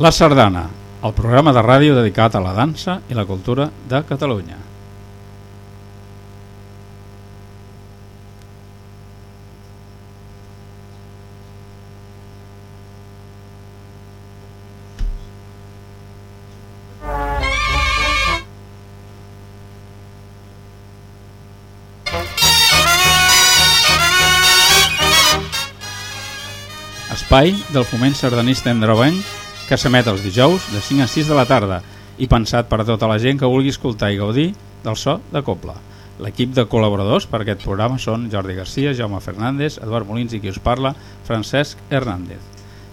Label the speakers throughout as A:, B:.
A: La Sardana, el programa de ràdio dedicat a la dansa i la cultura de Catalunya. Espai del foment sardanista endrovenc que s'emet els dijous de 5 a 6 de la tarda i pensat per a tota la gent que vulgui escoltar i gaudir del so de Copla. L'equip de col·laboradors per aquest programa són Jordi Garcia, Jaume Fernández, Eduard Molins i qui us parla, Francesc Hernández.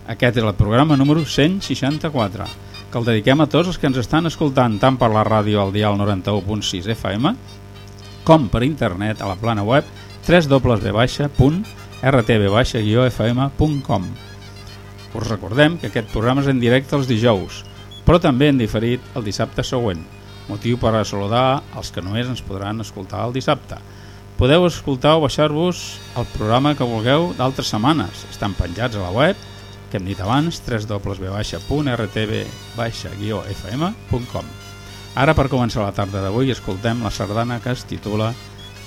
A: Aquest és el programa número 164, que el dediquem a tots els que ens estan escoltant tant per la ràdio al dial 91.6 FM com per internet a la plana web www.rtb-fm.com us recordem que aquest programa és en directe els dijous, però també en diferit el dissabte següent, motiu per a saludar els que només ens podran escoltar el dissabte. Podeu escoltar o baixar-vos el programa que vulgueu d'altres setmanes. Estan penjats a la web, que hem dit abans, www.rtb-fm.com. Ara, per començar la tarda d'avui, escoltem la sardana que es titula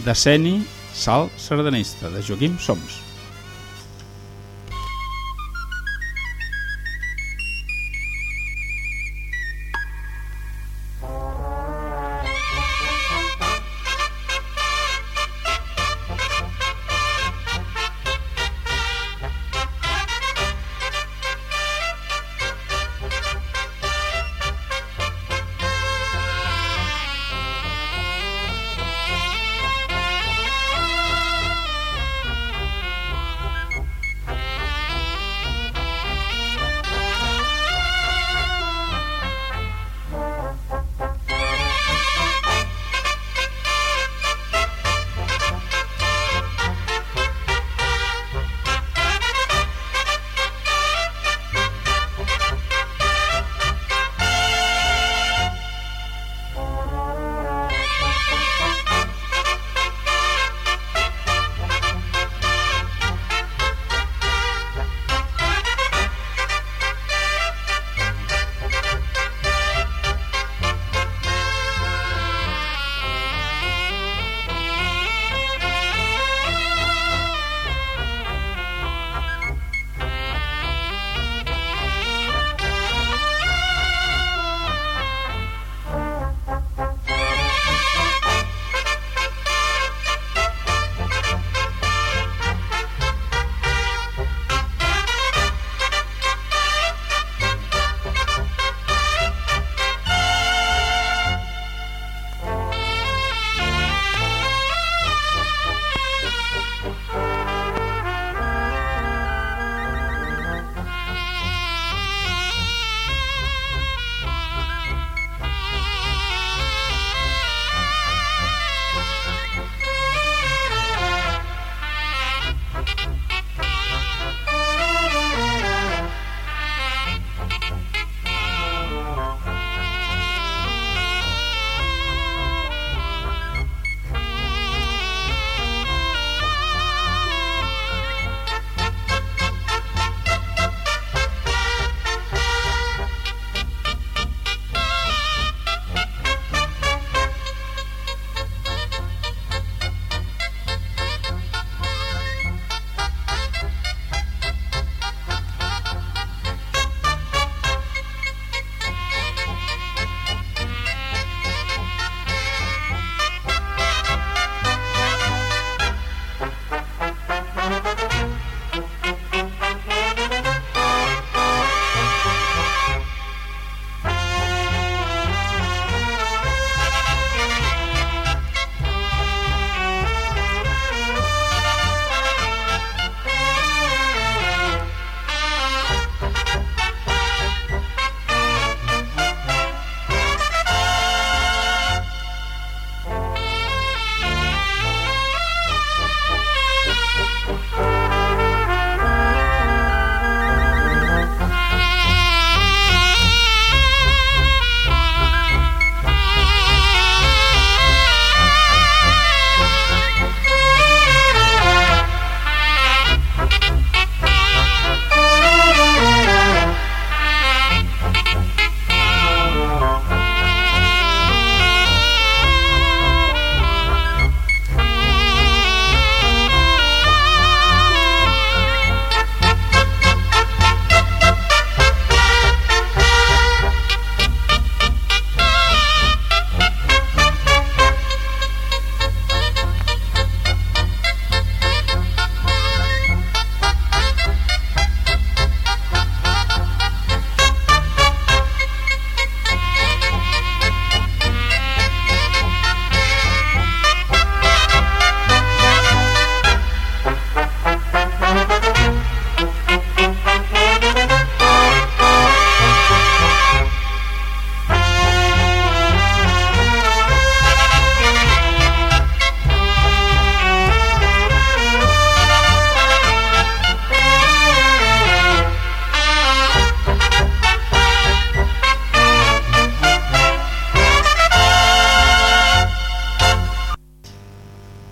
A: Deceni Sal Sardanista, de Joaquim Soms.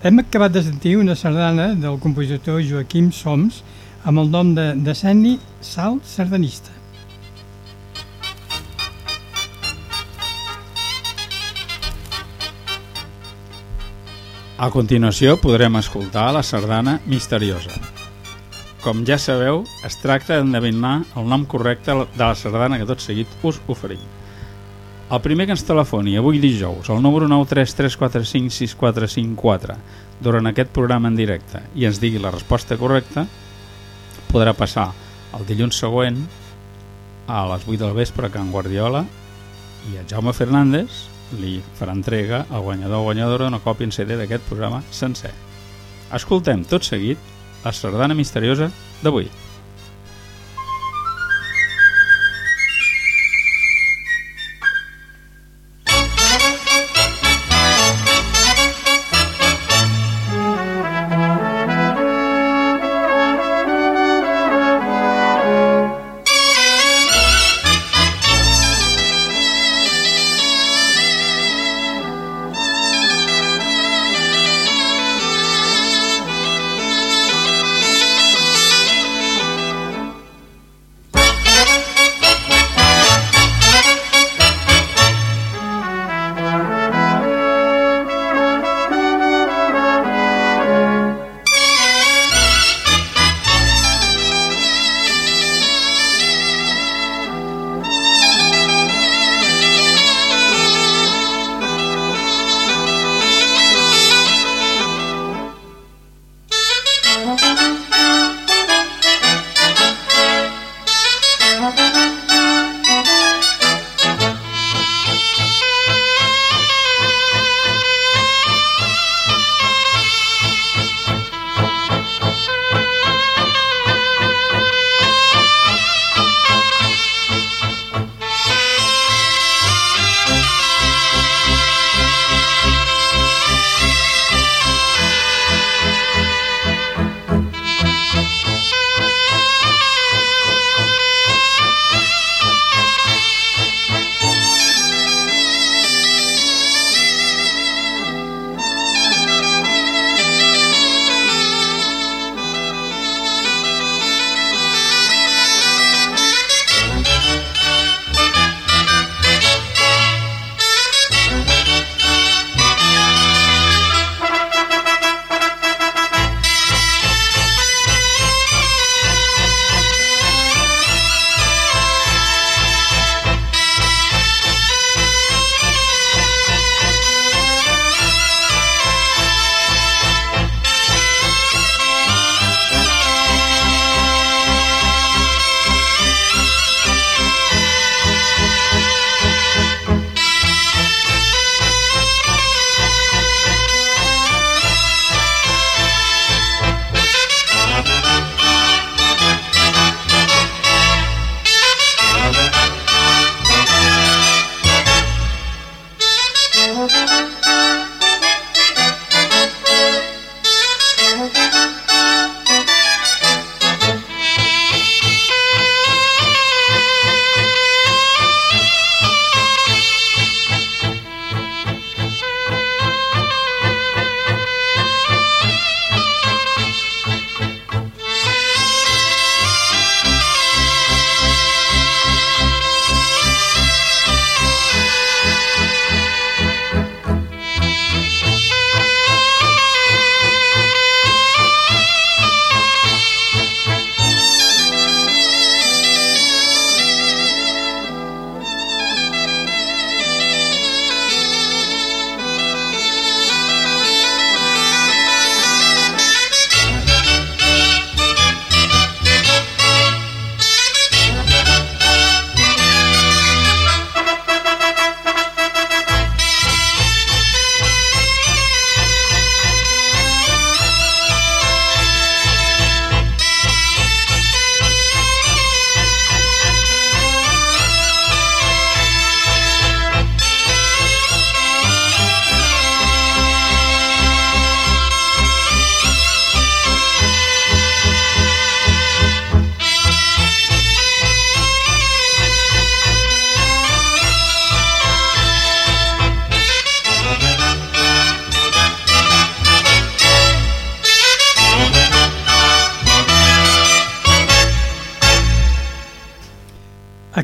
B: Hem acabat de sentir una sardana del compositor Joaquim Soms amb el nom de Decenni Sal Sardanista.
A: A continuació podrem escoltar la sardana misteriosa. Com ja sabeu, es tracta d'endevinar el nom correcte de la sardana que tot seguit us oferim. El primer que ens telefoni avui dijous al número 933456454 durant aquest programa en directe i ens digui la resposta correcta podrà passar el dilluns següent a les 8 del vespre a Can Guardiola i a Jaume Fernández li farà entrega al guanyador o guanyadora una còpia en CD d'aquest programa sencer. Escoltem tot seguit la sardana misteriosa d'avui.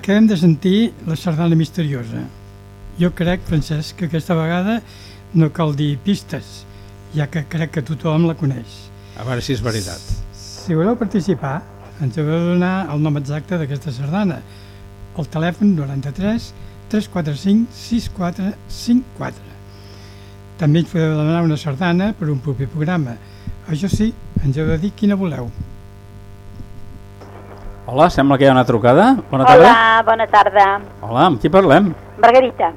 B: Acabem de sentir la sardana misteriosa. Jo crec, Francesc, que aquesta vegada no cal dir pistes, ja que crec que tothom la coneix.
A: A veure si és veritat.
B: Si voleu participar, ens heu de donar el nom exacte d'aquesta sardana. El telèfon 93 345 6454. També ens podeu demanar una sardana per un proper programa. Això sí, ens heu de dir quina voleu.
A: Hola, sembla que hi ha una trucada. Bona tarda.
C: Hola, bona tarda.
A: Hola, amb qui parlem?
C: Margarita.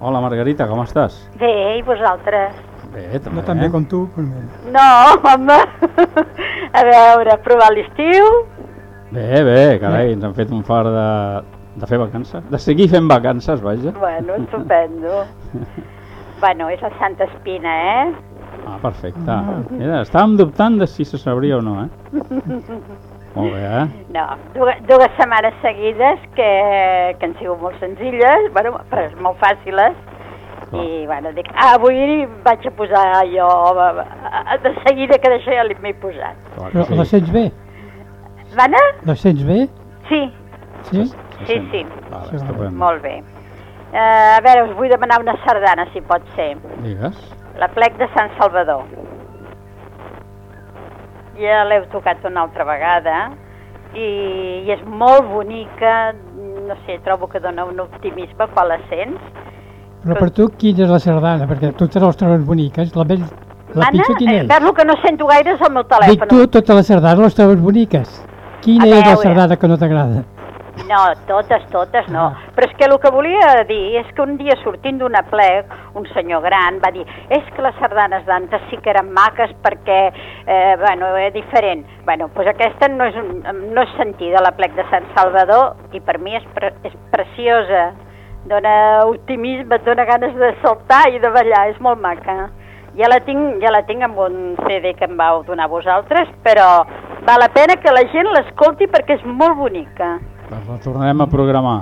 A: Hola, Margarita, com estàs?
C: Bé, i vosaltres?
A: Bé, també.
B: No tan bé com tu.
C: No, home. A veure, provar l'estiu?
A: Bé, bé, carai, ens han fet un far de, de fer vacances. De seguir fent vacances, vaja.
C: Bueno, estupendo. bueno, és el Santa Espina, eh?
A: Ah, perfecte. Mira, estàvem dubtant de si se sabria o no, eh? Molt bé, eh?
C: No, dues, dues setmanes seguides que, que han sigut molt senzilles, bueno, però molt fàciles.
A: Clar.
C: I, bueno, dic, ah, avui vaig a posar jo, de seguida que d'això ja m'he posat.
A: Clar
B: Però la sents bé?
C: Vana?
B: La sents bé?
C: Sí,
B: Sí?
C: sí, sí.
A: Vale,
B: Sí,
C: molt bé. Uh, a veure, us vull demanar una sardana, si pot ser.
A: Digues.
C: La plec de Sant Salvador. Ja l'heu tocat una altra vegada i, i és molt bonica, no sé, trobo que dona un optimisme quan la sents.
B: Però per tu quina és la sardana? Perquè tu te les trobes boniques. La, més, la
C: Mana,
B: pitjor quina
C: eh,
B: és?
C: veus el que no sento gaire és el meu
B: Dic
C: telèfon.
B: tu, totes les sardanes les trobes boniques. Quina és la sardana que no t'agrada?
C: No, totes, totes no.
B: Ah.
C: Però és que el que volia dir és que un dia sortint d'una plec, un senyor gran va dir és que les sardanes d'antes sí que eren maques perquè, eh, bueno, és diferent. Bueno, doncs aquesta no és, no és sentida, la plec de Sant Salvador, i per mi és, pre és preciosa. Dóna optimisme, et dóna ganes de saltar i de ballar, és molt maca. Ja la tinc, ja la tinc amb un CD que em vau donar vosaltres, però val la pena que la gent l'escolti perquè és molt bonica.
A: Doncs la tornarem a programar.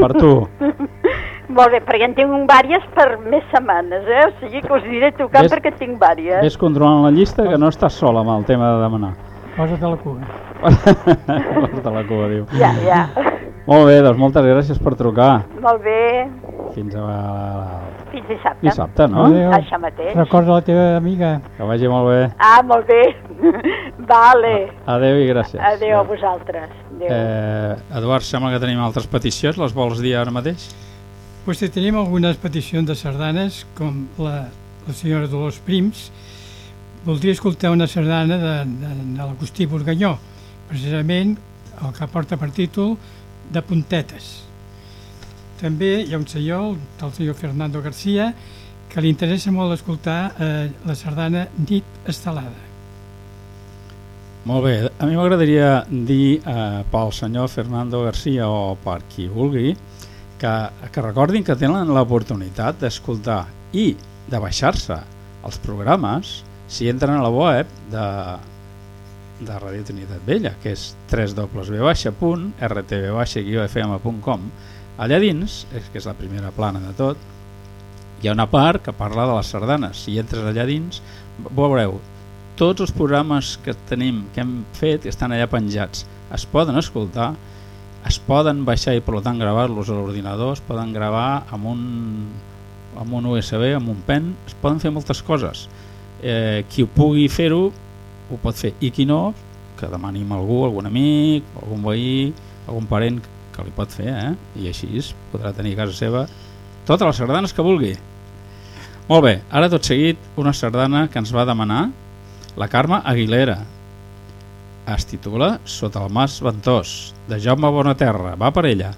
A: Per tu.
C: Molt bé, però ja en tinc vàries per més setmanes, eh? O sigui que us diré tocant
A: Ves-
C: perquè tinc vàries.
A: Ves controlant la llista que no estàs sola amb el tema de demanar.
B: Posa't a la cua.
A: Porta la cua, diu.
C: Ja, ja.
A: Molt bé, doncs moltes gràcies per trucar.
C: Molt bé.
A: Fins a
C: Fins dissabte.
A: dissabte, no?
B: Adéu.
C: Això mateix.
B: Recorda la teva amiga.
A: Que vagi molt bé.
C: Ah, molt bé. vale.
A: Adéu i gràcies.
C: Adéu a vosaltres. Adéu.
A: Eh, Eduard, sembla que tenim altres peticions. Les vols dir ara mateix?
B: Pues si tenim algunes peticions de sardanes, com la, la senyora Dolors Prims, voldria escoltar una sardana de, de, de l'Agustí Burganyó, precisament el que porta per títol de puntetes. També hi ha un senyor, el senyor Fernando García, que li interessa molt escoltar eh, la sardana Nit Estelada.
A: Molt bé, a mi m'agradaria dir eh, pel senyor Fernando Garcia o per qui vulgui que, que recordin que tenen l'oportunitat d'escoltar i de baixar-se els programes si entren a la web de, de Radio Trinitat Vella, que és www.rtv-fm.com Allà dins, que és la primera plana de tot, hi ha una part que parla de les sardanes. Si entres allà dins, veureu tots els programes que tenim, que hem fet, estan allà penjats. Es poden escoltar, es poden baixar i per tant gravar-los a l'ordinador, es poden gravar amb un, amb un USB, amb un pen, es poden fer moltes coses. Eh, qui ho pugui fer-ho, ho pot fer. I qui no, que demani a algú, algun amic, algun veí, algun parent que li pot fer, eh? i així podrà tenir a casa seva totes les sardanes que vulgui. Molt bé, ara tot seguit una sardana que ens va demanar la Carme Aguilera. Es titula Sota el mas ventós, de Jaume Bonaterra. Va per ella.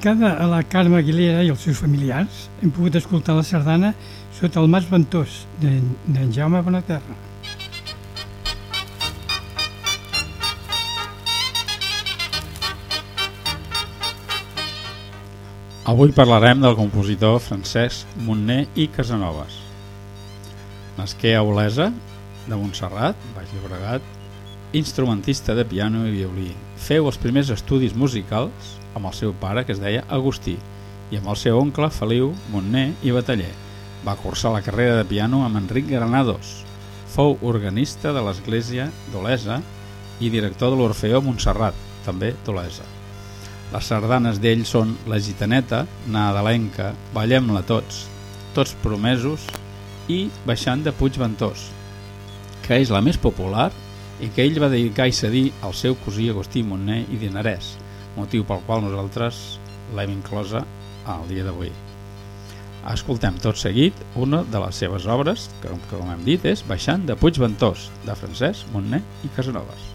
B: Dedicada a la Carme Aguilera i els seus familiars, hem pogut escoltar la sardana sota el mas ventós d'en Jaume Bonaterra.
A: Avui parlarem del compositor Francesc Montner i Casanovas. Nasqué a Olesa, de Montserrat, Baix Llobregat, instrumentista de piano i violí. Feu els primers estudis musicals amb el seu pare, que es deia Agustí, i amb el seu oncle Feliu Montner i Bataller. Va cursar la carrera de piano amb Enric Granados. Fou organista de l'església d'Olesa i director de l'Orfeó Montserrat, també d'Olesa. Les sardanes d'ell són La Gitaneta, Nadalenca, Ballem-la tots, Tots promesos i Baixant de Puigventós, que és la més popular que ell va dedicar i cedir al seu cosí Agustí Montner i Dinarès, motiu pel qual nosaltres l'hem inclosa al dia d'avui. Escoltem tot seguit una de les seves obres, que com hem dit és Baixant de Puigventós, de Francesc Montner i Casanovas.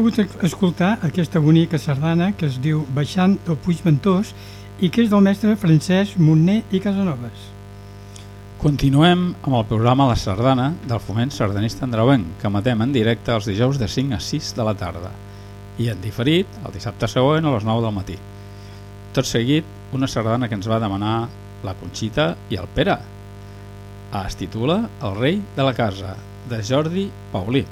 B: Pogut escoltar aquesta bonica sardana que es diu Baixant del Puig Ventós i que és del mestre Francesc Montner i Casanovas.
A: Continuem amb el programa La Sardana del Foment Sardanista Andreuenc, que matem en directe els dijous de 5 a 6 de la tarda i en diferit el dissabte següent a les 9 del matí. Tot seguit, una sardana que ens va demanar la Conxita i el Pere. Es titula El rei de la casa, de Jordi Paulí.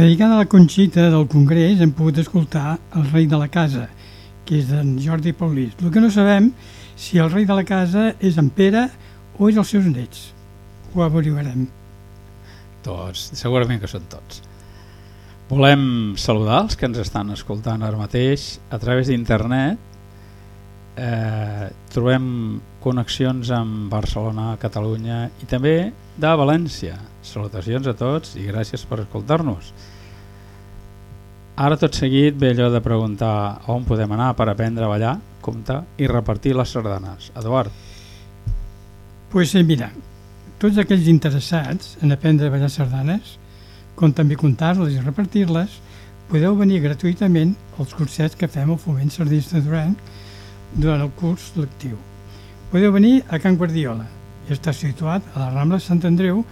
B: Dedicada a la Conxita del Congrés hem pogut escoltar el rei de la casa, que és d'en Jordi Paulís. El que no sabem si el rei de la casa és en Pere o és els seus nets. Ho averiguarem.
A: Tots, segurament que són tots. Volem saludar els que ens estan escoltant ara mateix a través d'internet. Eh, trobem connexions amb Barcelona, Catalunya i també de València. Salutacions a tots i gràcies per escoltar-nos. Ara tot seguit ve allò de preguntar on podem anar per aprendre a ballar, comptar i repartir les sardanes. Eduard.
B: Pues sí, mira, tots aquells interessats en aprendre a ballar sardanes, com també comptar-les i repartir-les, podeu venir gratuïtament als cursets que fem al Foment Sardista Duran durant el curs lectiu. Podeu venir a Can Guardiola, està situat a la Rambla Sant Andreu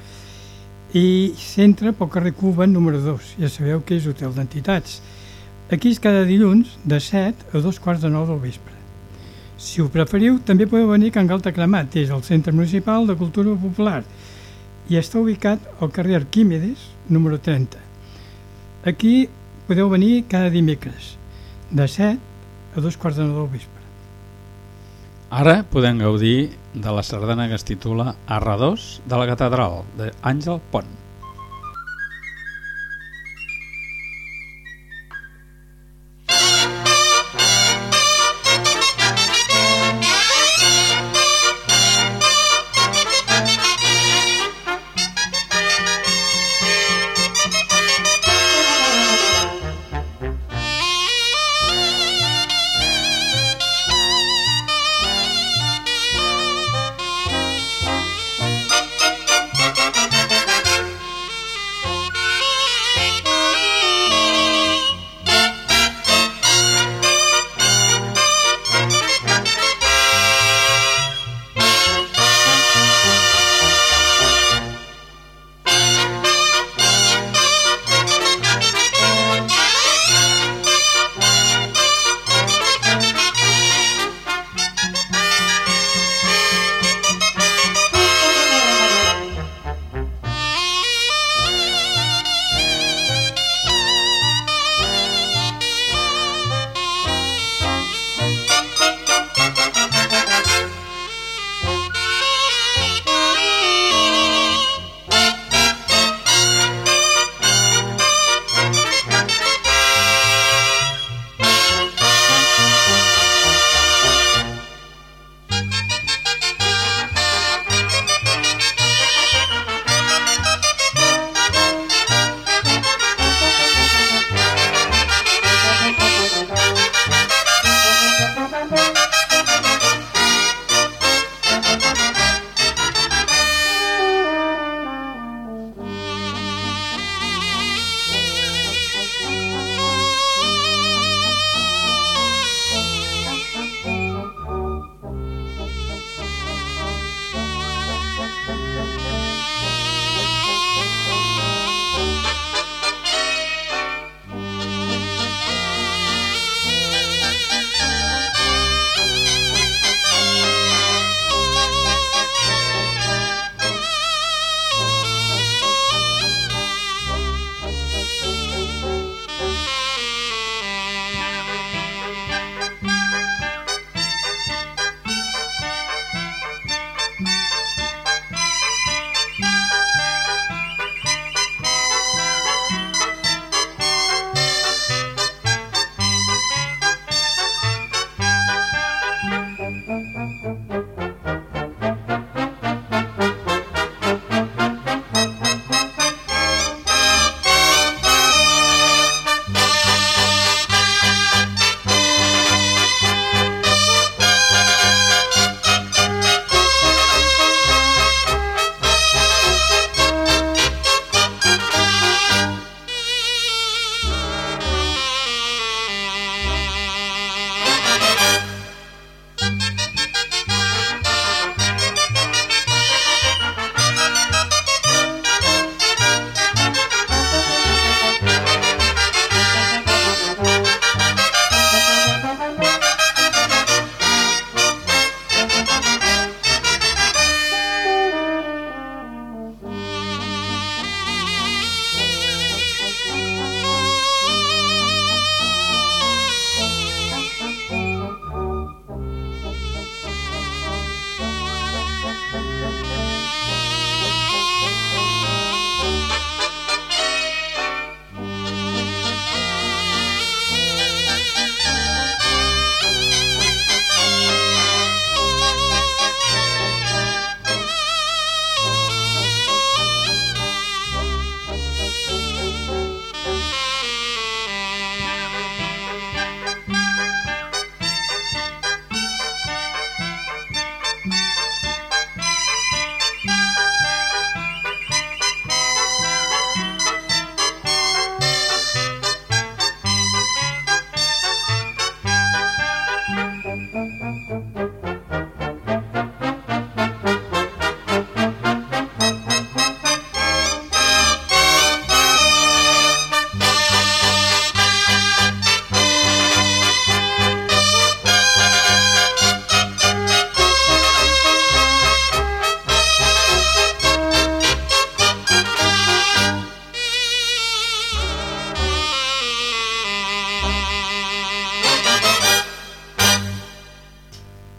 B: i centre pel carrer Cuba número 2. Ja sabeu que és hotel d'entitats. Aquí és cada dilluns de 7 a 2 quarts de 9 del vespre. Si ho preferiu, també podeu venir a Can Galta Cremat, és el Centre Municipal de Cultura Popular i està ubicat al carrer Arquímedes, número 30. Aquí podeu venir cada dimecres, de 7 a 2 quarts de 9 del vespre.
A: Ara podem gaudir de la sardana que es titula Arradors de la Catedral, d'Àngel Pont.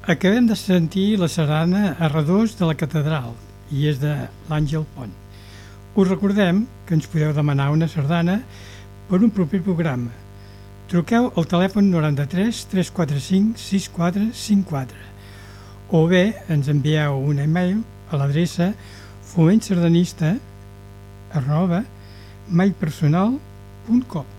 B: Acabem de sentir la sardana a redós de la catedral i és de l'Àngel Pont. Us recordem que ens podeu demanar una sardana per un proper programa. Truqueu al telèfon 93 345 6454 o bé ens envieu un e-mail a l'adreça fomentsardanista arroba maipersonal.com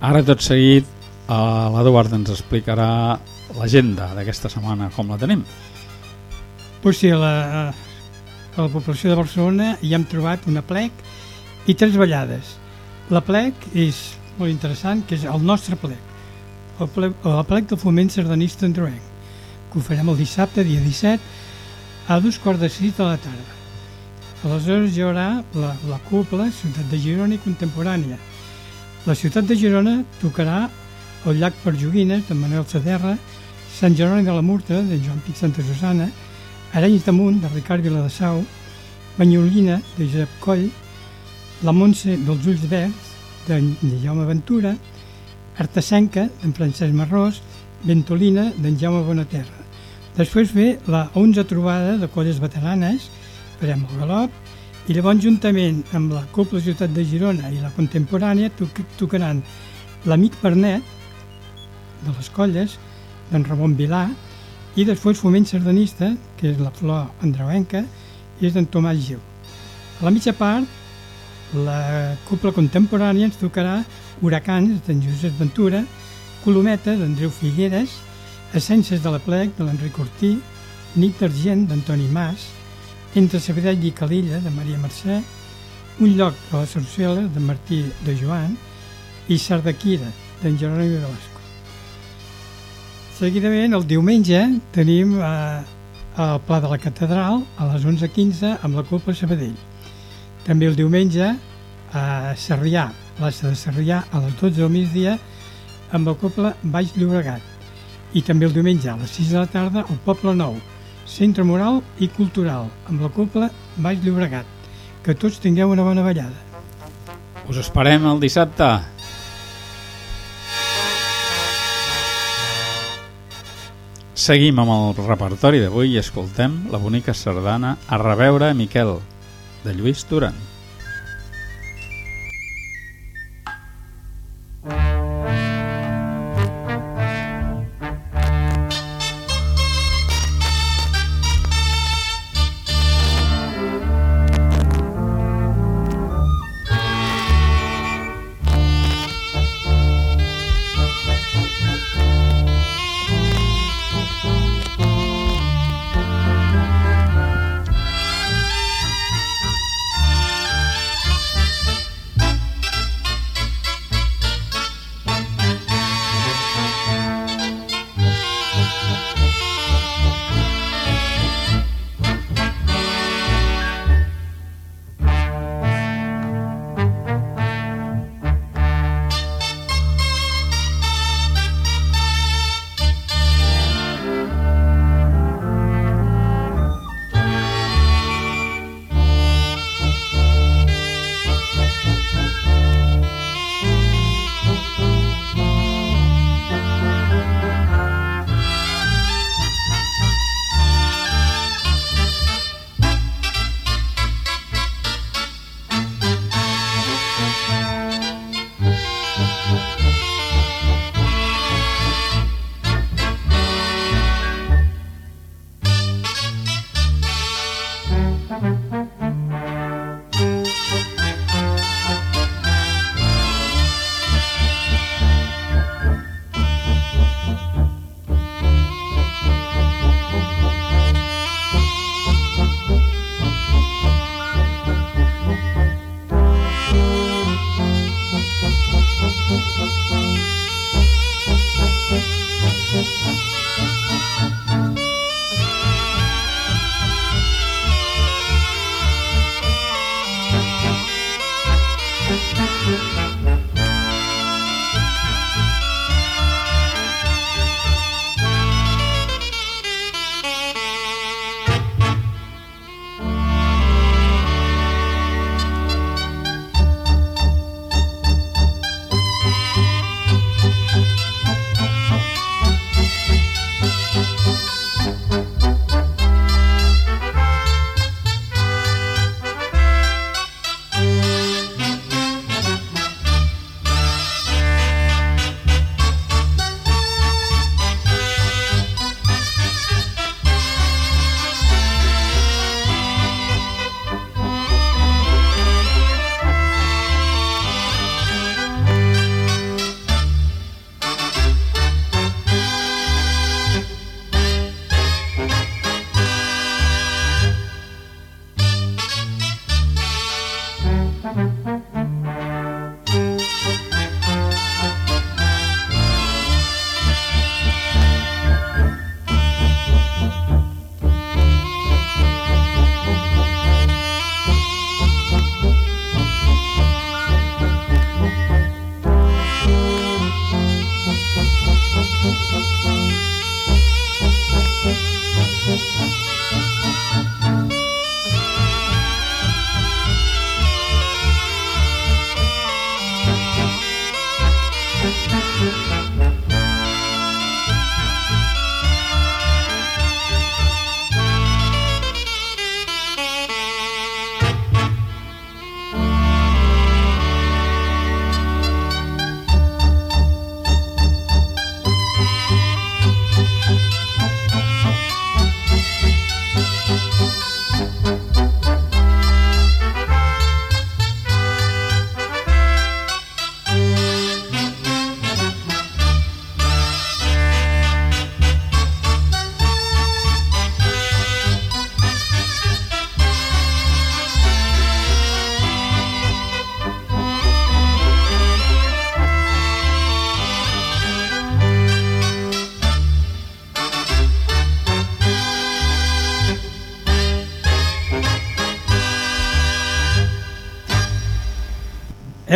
A: Ara tot seguit eh, l'Eduard ens explicarà l'agenda d'aquesta setmana, com la tenim.
B: Pues sí, a la, a la població de Barcelona hi hem trobat una plec i tres ballades. La plec és molt interessant, que és el nostre plec, el plec, el plec del foment sardanista androenc, que ho farem el dissabte, dia 17, a dos quarts de sis de la tarda. Aleshores hi haurà la, la cúpula Ciutat de Girona i Contemporània, la ciutat de Girona tocarà el llac per Joguines de Manuel Saderra, Sant Jeroni de la Murta de Joan Pic Santa Susana, de Munt de Ricard Viladasau, Banyolina de Josep Coll, la Montse dels Ulls Verds de Jaume Ventura, Artesenca d'en Francesc Marrós, Ventolina d'en Jaume Bonaterra. Després ve la 11 trobada de colles veteranes, farem el galop, i llavors, juntament amb la Copla Ciutat de Girona i la Contemporània, toc tocaran l'Amic Pernet, de les colles, d'en Ramon Vilà, i després Foment Sardanista, que és la flor andreuenca, i és d'en Tomàs Gil. A la mitja part, la Copla Contemporània ens tocarà Huracans, d'en Josep Ventura, Colometa, d'Andreu Figueres, Essències de la Plec, de l'Enric Ortí, Nit d'Argent, d'Antoni Mas, entre Sabadell i Calella, de Maria Mercè, un lloc a la Sarsuela, de Martí de Joan, i Sardaquira, d'en Jeroni Velasco. Seguidament, el diumenge, tenim eh, el Pla de la Catedral a les 11.15 amb la Culpa Sabadell. També el diumenge a Sarrià, plaça de Sarrià, a les 12 del migdia amb la Copla Baix Llobregat. I també el diumenge a les 6 de la tarda al Poble Nou, Centre Moral i Cultural, amb la Cúpula Baix Llobregat. Que tots tingueu una bona ballada.
A: Us esperem el dissabte. Seguim amb el repertori d'avui i escoltem la bonica sardana A reveure Miquel, de Lluís Duran.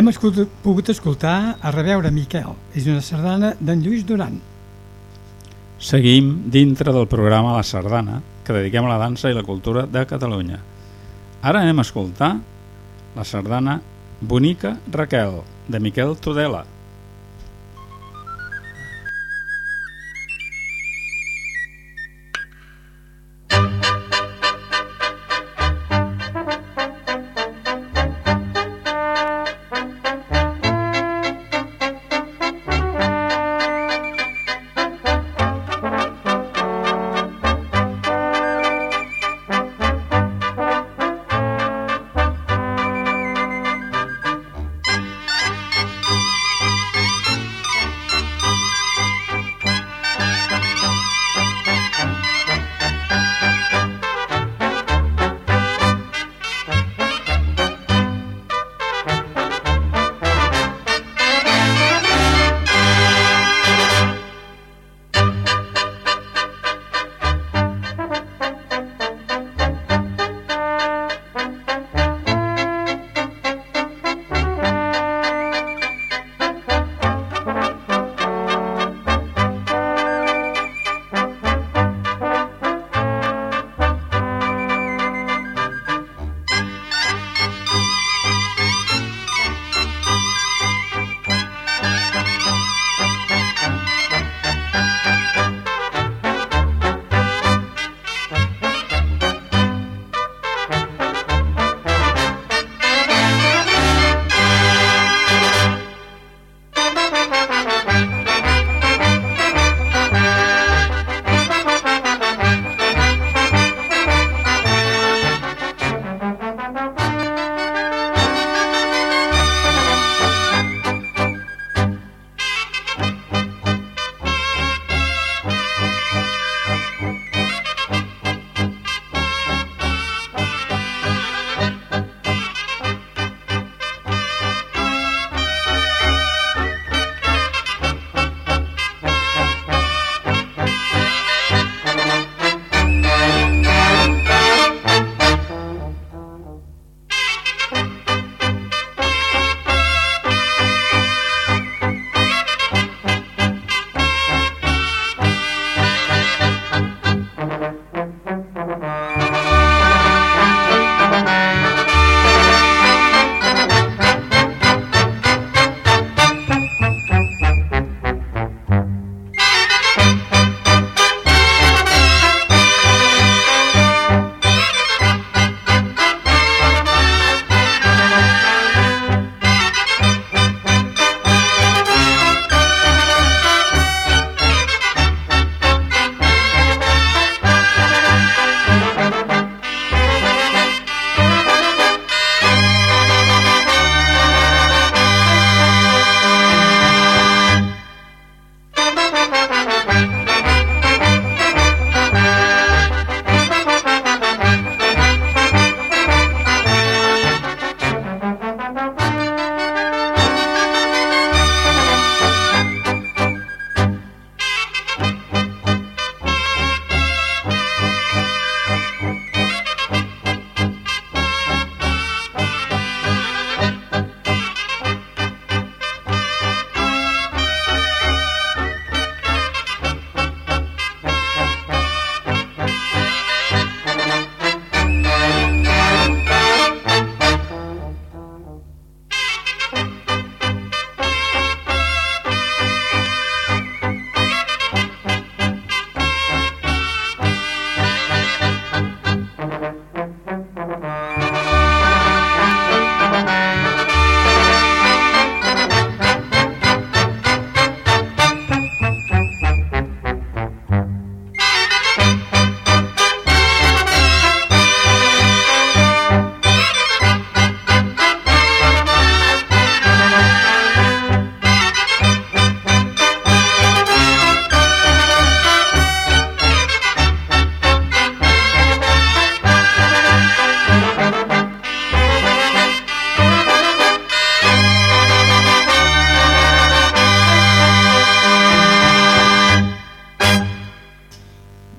B: Hem escoltat, pogut escoltar a Reveure Miquel. És una sardana d'en Lluís Duran.
A: Seguim dintre del programa La Sardana, que dediquem a la dansa i la cultura de Catalunya. Ara anem a escoltar la sardana Bonica Raquel, de Miquel Tudela.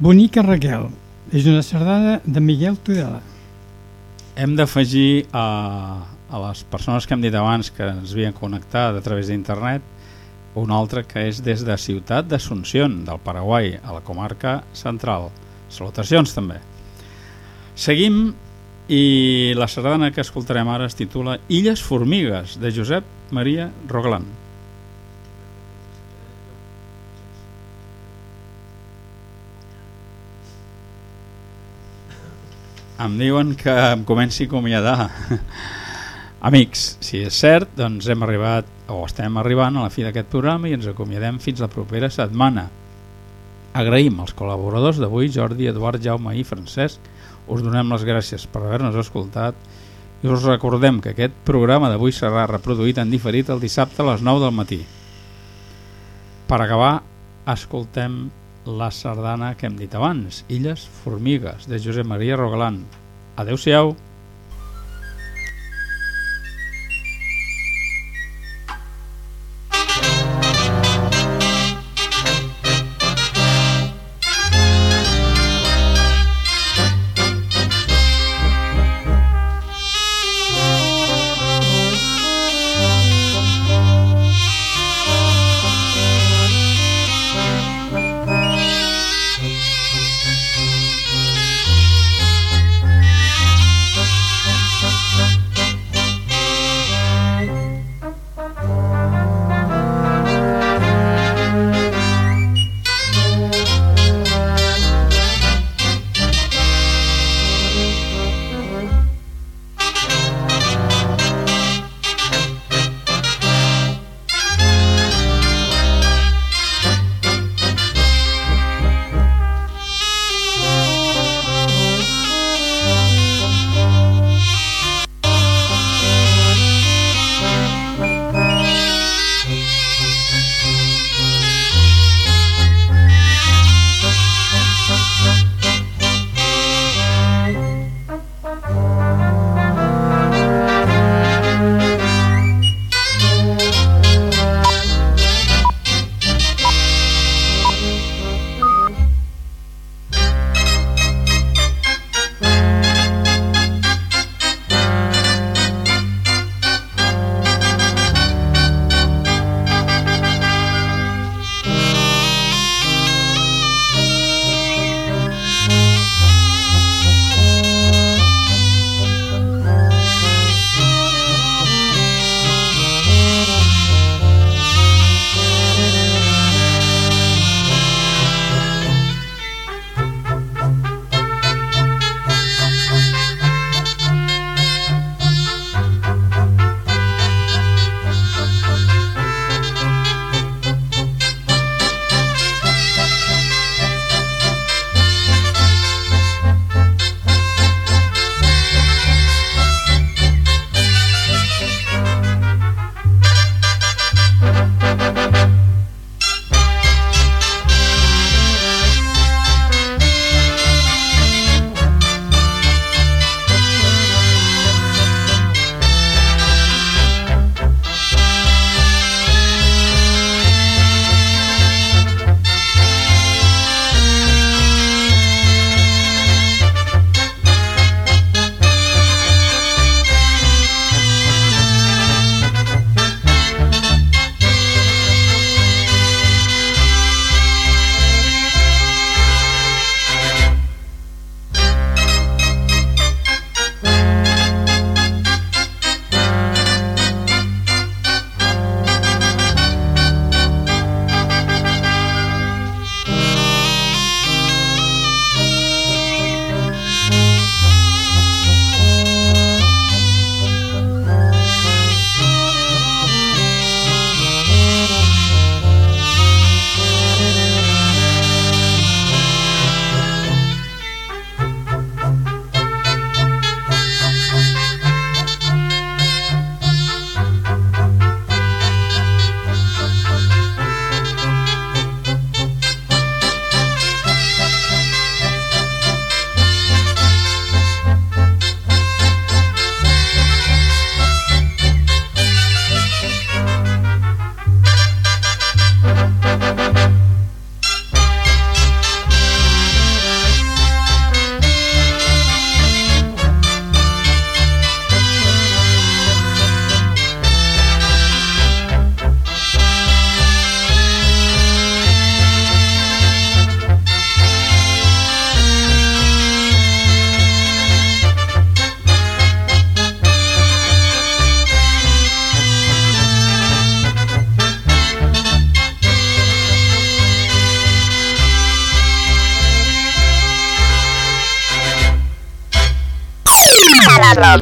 B: Bonica Raquel. És una sardana de Miguel Tudela.
A: Hem d'afegir a, a les persones que hem dit abans que ens havien connectat a través d'internet una altra que és des de Ciutat d'Assumpción, del Paraguai, a la comarca central. Salutacions també. Seguim i la sardana que escoltarem ara es titula Illes Formigues, de Josep Maria Roglan. Em diuen que em comenci a acomiadar. Amics, si és cert, doncs hem arribat o estem arribant a la fi d'aquest programa i ens acomiadem fins la propera setmana. Agraïm als col·laboradors d'avui, Jordi, Eduard, Jaume i Francesc. Us donem les gràcies per haver-nos escoltat i us recordem que aquest programa d'avui serà reproduït en diferit el dissabte a les 9 del matí. Per acabar, escoltem la sardana que hem dit abans, Illes Formigues, de Josep Maria Rogalant. Adéu-siau.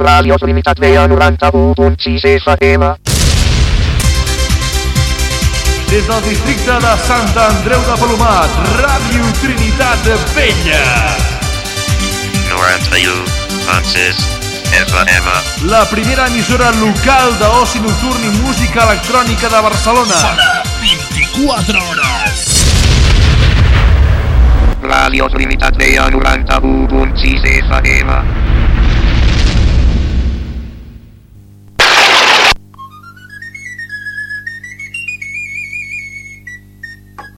D: La ràdio Trinitat Vella 91.6 FM.
E: Des del districte de Sant Andreu de Palomat, Ràdio Trinitat Vella.
F: 91.6 FM.
E: La primera emissora local d'oci nocturn i música electrònica de Barcelona.
G: 24 hores.
D: Ràdio Trinitat Vella 91.6 FM.